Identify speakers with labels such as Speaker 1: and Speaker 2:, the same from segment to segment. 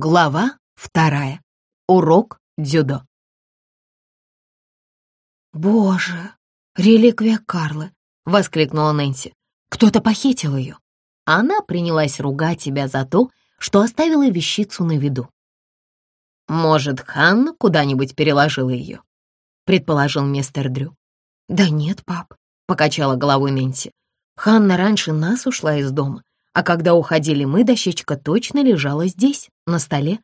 Speaker 1: Глава вторая. Урок дзюдо. «Боже, реликвия Карлы!» — воскликнула Нэнси. «Кто-то похитил ее». Она принялась ругать себя за то, что оставила вещицу на виду. «Может, Ханна куда-нибудь переложила ее?» — предположил мистер Дрю. «Да нет, пап», — покачала головой Нэнси. «Ханна раньше нас ушла из дома, а когда уходили мы, дощечка точно лежала здесь, на столе.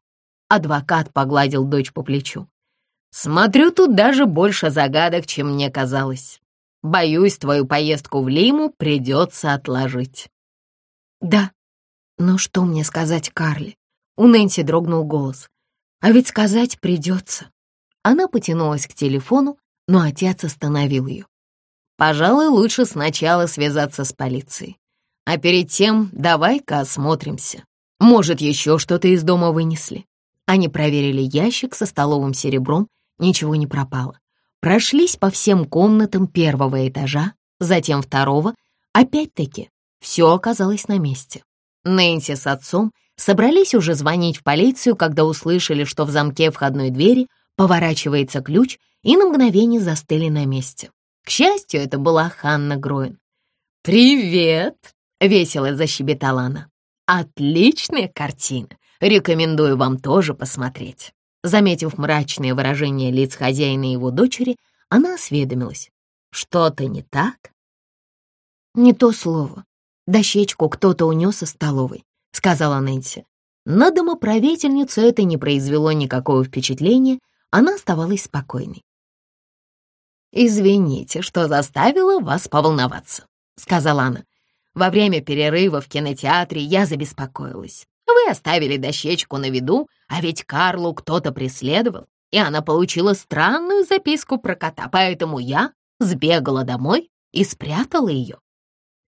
Speaker 1: Адвокат погладил дочь по плечу. «Смотрю, тут даже больше загадок, чем мне казалось. Боюсь, твою поездку в Лиму придется отложить». «Да, но что мне сказать Карли?» У Нэнси дрогнул голос. «А ведь сказать придется». Она потянулась к телефону, но отец остановил ее. «Пожалуй, лучше сначала связаться с полицией. А перед тем давай-ка осмотримся. Может, еще что-то из дома вынесли. Они проверили ящик со столовым серебром, ничего не пропало. Прошлись по всем комнатам первого этажа, затем второго. Опять-таки, все оказалось на месте. Нэнси с отцом собрались уже звонить в полицию, когда услышали, что в замке входной двери поворачивается ключ, и на мгновение застыли на месте. К счастью, это была Ханна Гроин. «Привет!» — весело защебетала она. «Отличная картина! Рекомендую вам тоже посмотреть». Заметив мрачное выражение лиц хозяина и его дочери, она осведомилась. «Что-то не так?» «Не то слово. Дощечку кто-то унес из столовой», — сказала Нэнси. На домоправительницу это не произвело никакого впечатления, она оставалась спокойной. «Извините, что заставила вас поволноваться», — сказала она. Во время перерыва в кинотеатре я забеспокоилась. Вы оставили дощечку на виду, а ведь Карлу кто-то преследовал, и она получила странную записку про кота, поэтому я сбегала домой и спрятала ее.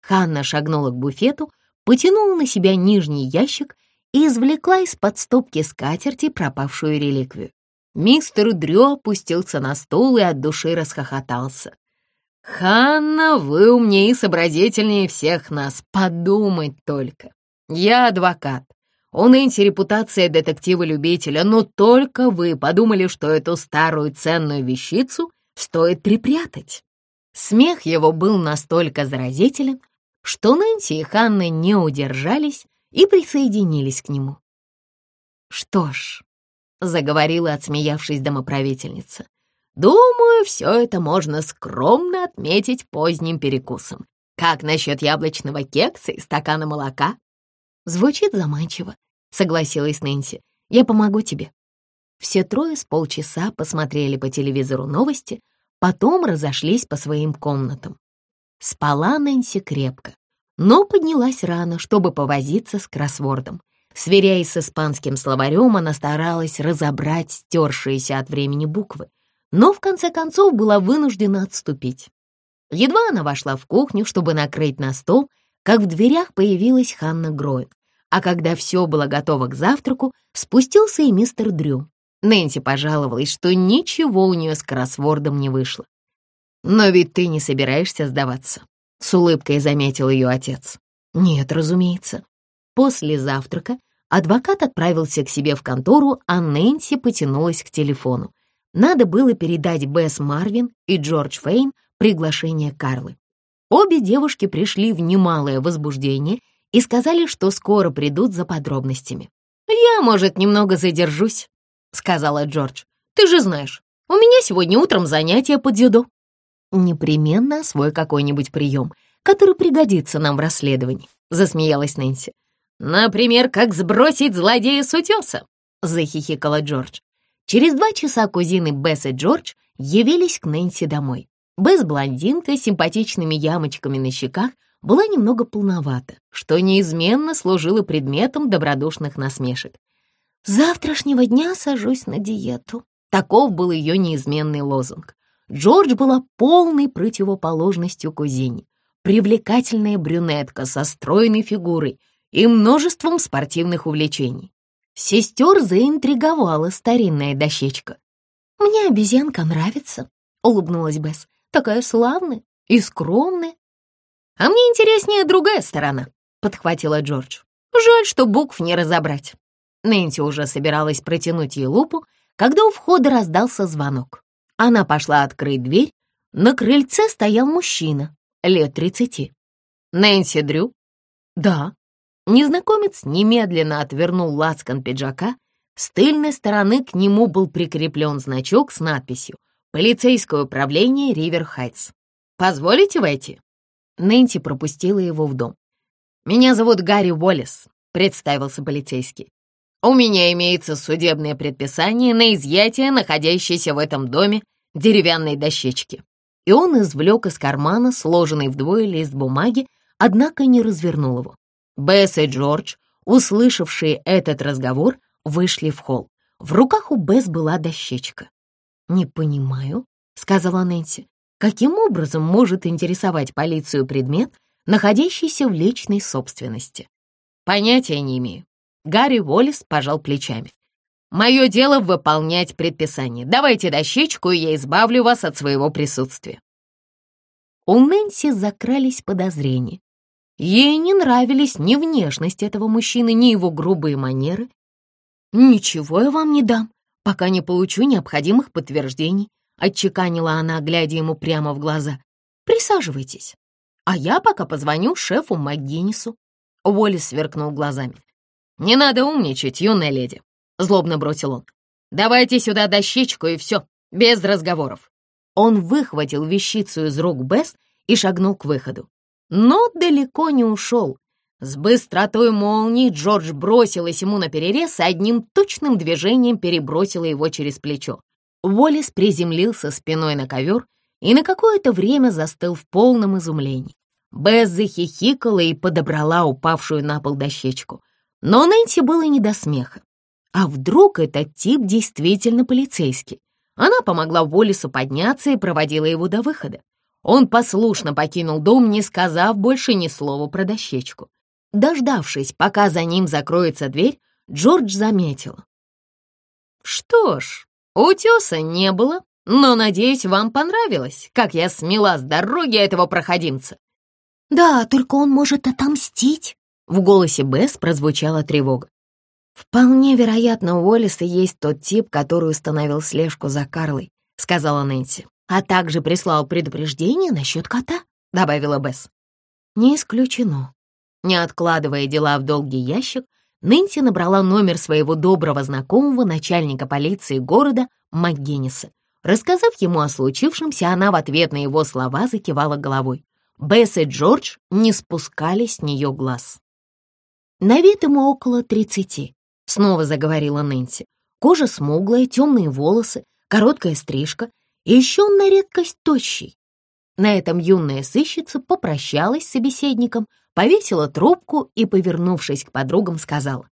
Speaker 1: Ханна шагнула к буфету, потянула на себя нижний ящик и извлекла из-под стопки скатерти пропавшую реликвию. Мистер Дрю опустился на стул и от души расхохотался. «Ханна, вы умнее и сообразительнее всех нас. Подумать только. Я адвокат. У Нэнси репутация детектива-любителя, но только вы подумали, что эту старую ценную вещицу стоит припрятать». Смех его был настолько заразителен, что Нэнси и Ханна не удержались и присоединились к нему. «Что ж», — заговорила, отсмеявшись домоправительница, Думаю, все это можно скромно отметить поздним перекусом. Как насчет яблочного кекса и стакана молока? Звучит заманчиво, согласилась Нэнси. Я помогу тебе. Все трое с полчаса посмотрели по телевизору новости, потом разошлись по своим комнатам. Спала Нэнси крепко, но поднялась рано, чтобы повозиться с кроссвордом. Сверяясь с испанским словарем, она старалась разобрать стершиеся от времени буквы но в конце концов была вынуждена отступить. Едва она вошла в кухню, чтобы накрыть на стол, как в дверях появилась Ханна Гроин, а когда все было готово к завтраку, спустился и мистер Дрю. Нэнси пожаловалась, что ничего у нее с кроссвордом не вышло. «Но ведь ты не собираешься сдаваться», — с улыбкой заметил ее отец. «Нет, разумеется». После завтрака адвокат отправился к себе в контору, а Нэнси потянулась к телефону. Надо было передать Бесс Марвин и Джордж Фейн приглашение Карлы. Обе девушки пришли в немалое возбуждение и сказали, что скоро придут за подробностями. «Я, может, немного задержусь», — сказала Джордж. «Ты же знаешь, у меня сегодня утром занятие по дзюдо». «Непременно освой какой-нибудь прием, который пригодится нам в расследовании», — засмеялась Нэнси. «Например, как сбросить злодея с утеса», — захихикала Джордж. Через два часа кузины Бесс и Джордж явились к Нэнси домой. Бесс блондинка с симпатичными ямочками на щеках была немного полновата, что неизменно служило предметом добродушных насмешек. «С завтрашнего дня сажусь на диету». Таков был ее неизменный лозунг. Джордж была полной противоположностью кузине. Привлекательная брюнетка со стройной фигурой и множеством спортивных увлечений. Сестер заинтриговала старинная дощечка. «Мне обезьянка нравится», — улыбнулась Бесс. «Такая славная и скромная». «А мне интереснее другая сторона», — подхватила Джордж. «Жаль, что букв не разобрать». Нэнси уже собиралась протянуть ей лупу, когда у входа раздался звонок. Она пошла открыть дверь. На крыльце стоял мужчина, лет тридцати. «Нэнси Дрю?» «Да». Незнакомец немедленно отвернул лацкан пиджака. С тыльной стороны к нему был прикреплен значок с надписью «Полицейское управление Ривер Хайтс». «Позволите войти?» Нэнси пропустила его в дом. «Меня зовут Гарри Уоллес», — представился полицейский. «У меня имеется судебное предписание на изъятие находящейся в этом доме деревянной дощечки». И он извлек из кармана сложенный вдвое лист бумаги, однако не развернул его. Бесс и Джордж, услышавшие этот разговор, вышли в холл. В руках у Бесс была дощечка. «Не понимаю», — сказала Нэнси, «каким образом может интересовать полицию предмет, находящийся в личной собственности?» «Понятия не имею». Гарри Уоллес пожал плечами. «Мое дело выполнять предписание. Давайте дощечку, и я избавлю вас от своего присутствия». У Нэнси закрались подозрения. Ей не нравились ни внешность этого мужчины, ни его грубые манеры. «Ничего я вам не дам, пока не получу необходимых подтверждений», отчеканила она, глядя ему прямо в глаза. «Присаживайтесь, а я пока позвоню шефу МакГиннису». Уоллес сверкнул глазами. «Не надо умничать, юная леди», — злобно бросил он. «Давайте сюда дощечку и все, без разговоров». Он выхватил вещицу из рук Бесс и шагнул к выходу но далеко не ушел. С быстротой молнии Джордж бросилась ему на перерез и одним точным движением перебросила его через плечо. Уоллес приземлился спиной на ковер и на какое-то время застыл в полном изумлении. Бесс захихикала и подобрала упавшую на пол дощечку. Но Нэнси было не до смеха. А вдруг этот тип действительно полицейский? Она помогла Уоллесу подняться и проводила его до выхода. Он послушно покинул дом, не сказав больше ни слова про дощечку. Дождавшись, пока за ним закроется дверь, Джордж заметил. «Что ж, утеса не было, но, надеюсь, вам понравилось, как я смела с дороги этого проходимца». «Да, только он может отомстить», — в голосе Бесс прозвучала тревога. «Вполне вероятно, у Уоллеса есть тот тип, который установил слежку за Карлой», — сказала Нэнси а также прислал предупреждение насчет кота», — добавила Бесс. «Не исключено». Не откладывая дела в долгий ящик, Нэнси набрала номер своего доброго знакомого начальника полиции города МакГенниса. Рассказав ему о случившемся, она в ответ на его слова закивала головой. Бесс и Джордж не спускали с нее глаз. «На вид ему около тридцати», — снова заговорила Нэнси. Кожа смуглая, темные волосы, короткая стрижка и еще он на редкость тощий. На этом юная сыщица попрощалась с собеседником, повесила трубку и, повернувшись к подругам, сказала.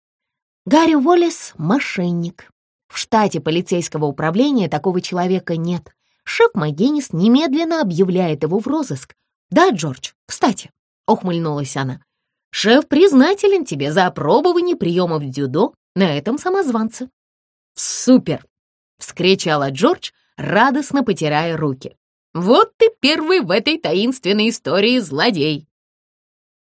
Speaker 1: «Гарри Уоллес — мошенник. В штате полицейского управления такого человека нет. Шеф Магенис немедленно объявляет его в розыск. Да, Джордж, кстати, — ухмыльнулась она, — шеф признателен тебе за опробование приемов дзюдо на этом самозванце. «Супер!» — вскричала Джордж, радостно потирая руки. «Вот ты первый в этой таинственной истории злодей!»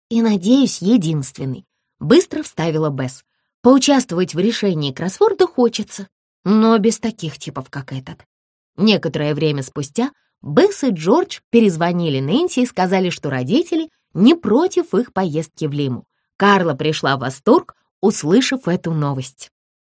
Speaker 1: «И, надеюсь, единственный», — быстро вставила Бесс. «Поучаствовать в решении кроссворда хочется, но без таких типов, как этот». Некоторое время спустя Бесс и Джордж перезвонили Нэнси и сказали, что родители не против их поездки в Лиму. Карла пришла в восторг, услышав эту новость.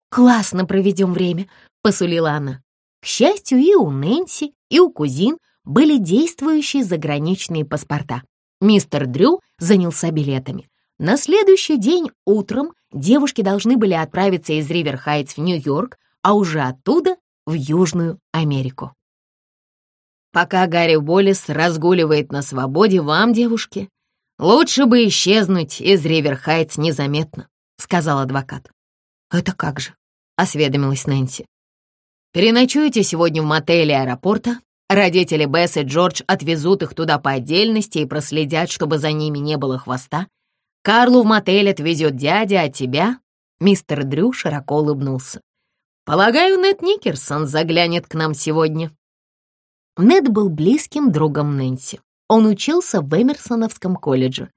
Speaker 1: «Классно проведем время», — посулила она. К счастью, и у Нэнси, и у кузин были действующие заграничные паспорта. Мистер Дрю занялся билетами. На следующий день утром девушки должны были отправиться из Риверхайтс в Нью-Йорк, а уже оттуда в Южную Америку. Пока Гарри Уоллес разгуливает на свободе, вам, девушки, лучше бы исчезнуть из Риверхайтс незаметно, сказал адвокат. Это как же? осведомилась Нэнси. Переночуете сегодня в мотеле аэропорта. Родители Бесс и Джордж отвезут их туда по отдельности и проследят, чтобы за ними не было хвоста. Карлу в мотель отвезет дядя, а тебя...» Мистер Дрю широко улыбнулся. «Полагаю, Нед Никерсон заглянет к нам сегодня». Нед был близким другом Нэнси. Он учился в Эмерсоновском колледже.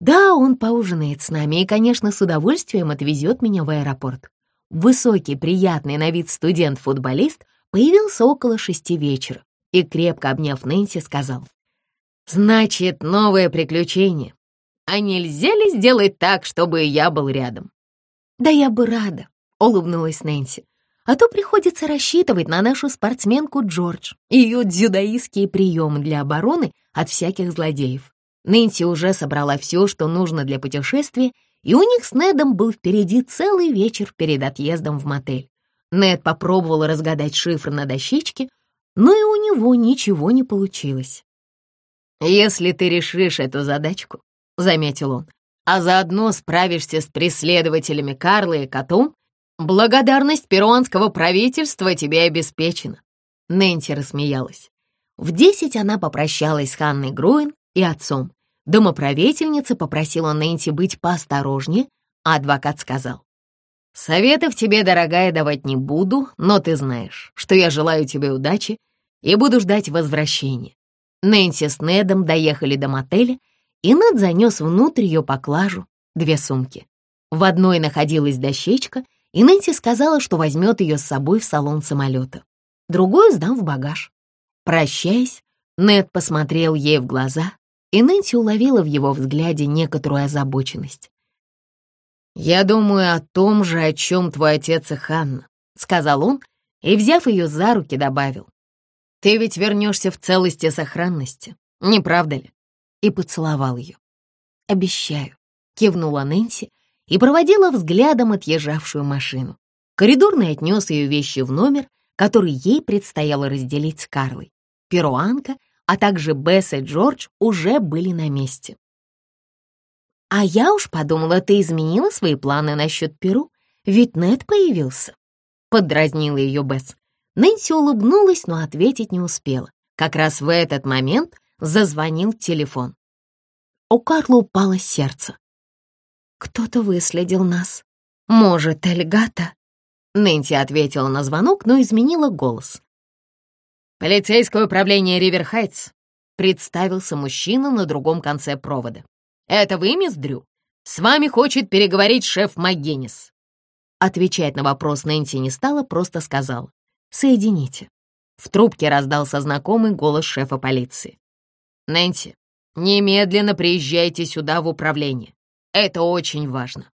Speaker 1: Да, он поужинает с нами и, конечно, с удовольствием отвезет меня в аэропорт. Высокий, приятный на вид студент-футболист появился около шести вечера и, крепко обняв Нэнси, сказал, «Значит, новое приключение. А нельзя ли сделать так, чтобы я был рядом?» «Да я бы рада», — улыбнулась Нэнси. «А то приходится рассчитывать на нашу спортсменку Джордж и ее дзюдоистские приемы для обороны от всяких злодеев. Нэнси уже собрала все, что нужно для путешествия, и у них с Недом был впереди целый вечер перед отъездом в мотель. Нед попробовал разгадать шифр на дощечке, но и у него ничего не получилось. «Если ты решишь эту задачку», — заметил он, «а заодно справишься с преследователями Карла и котом, благодарность перуанского правительства тебе обеспечена». Нэнси рассмеялась. В десять она попрощалась с Ханной Груин и отцом, Домоправительница попросила Нэнси быть поосторожнее, а адвокат сказал, «Советов тебе, дорогая, давать не буду, но ты знаешь, что я желаю тебе удачи и буду ждать возвращения». Нэнси с Недом доехали до мотеля, и Нед занес внутрь ее поклажу две сумки. В одной находилась дощечка, и Нэнси сказала, что возьмет ее с собой в салон самолета. Другую сдам в багаж. Прощаясь, Нед посмотрел ей в глаза и Нэнси уловила в его взгляде некоторую озабоченность. «Я думаю о том же, о чем твой отец и Ханна», — сказал он, и, взяв ее за руки, добавил. «Ты ведь вернешься в целости и сохранности, не правда ли?» И поцеловал ее. «Обещаю», — кивнула Нэнси и проводила взглядом отъезжавшую машину. Коридорный отнес ее вещи в номер, который ей предстояло разделить с Карлой. Перуанка а также Бесс и Джордж уже были на месте. «А я уж подумала, ты изменила свои планы насчет Перу, ведь Нед появился», — поддразнила ее Бесс. Нэнси улыбнулась, но ответить не успела. Как раз в этот момент зазвонил телефон. У Карла упало сердце. «Кто-то выследил нас. Может, Эльгата?» Нэнси ответила на звонок, но изменила голос. «Полицейское управление Риверхайтс», — представился мужчина на другом конце провода. «Это вы, мисс Дрю? С вами хочет переговорить шеф МакГеннис». Отвечать на вопрос Нэнси не стала, просто сказал «Соедините». В трубке раздался знакомый голос шефа полиции. «Нэнси, немедленно приезжайте сюда в управление. Это очень важно».